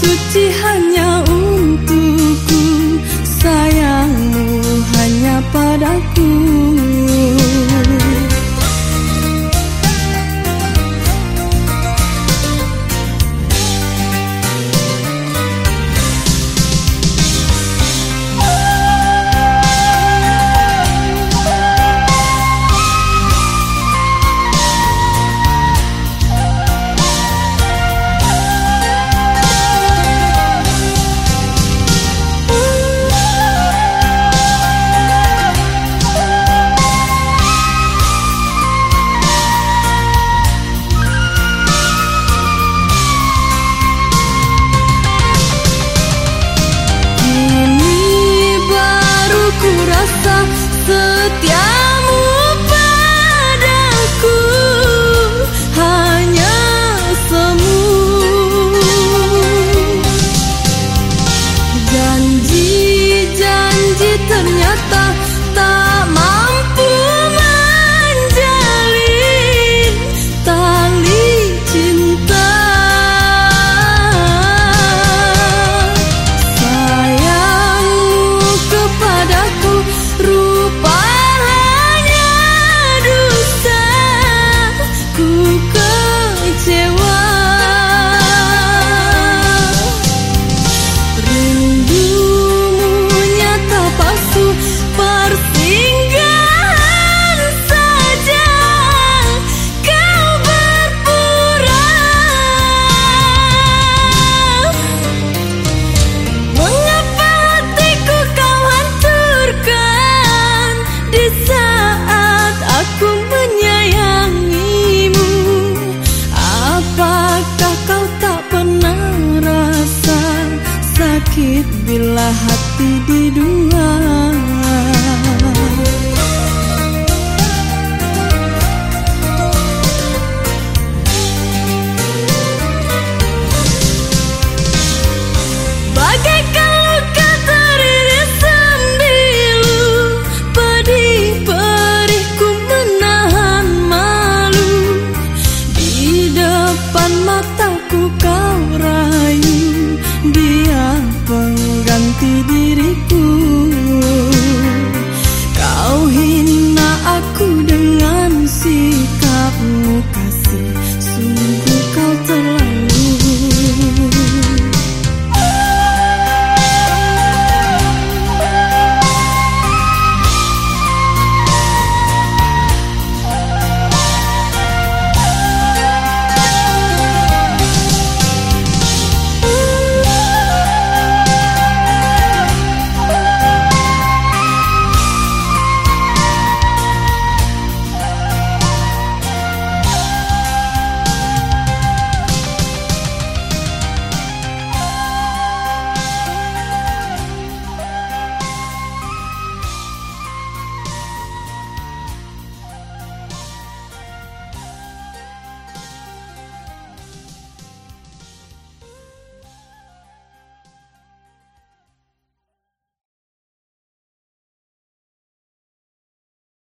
suci hanya untukku. Sayangmu hanya padaku 喝掉 sakit bila hati di dua I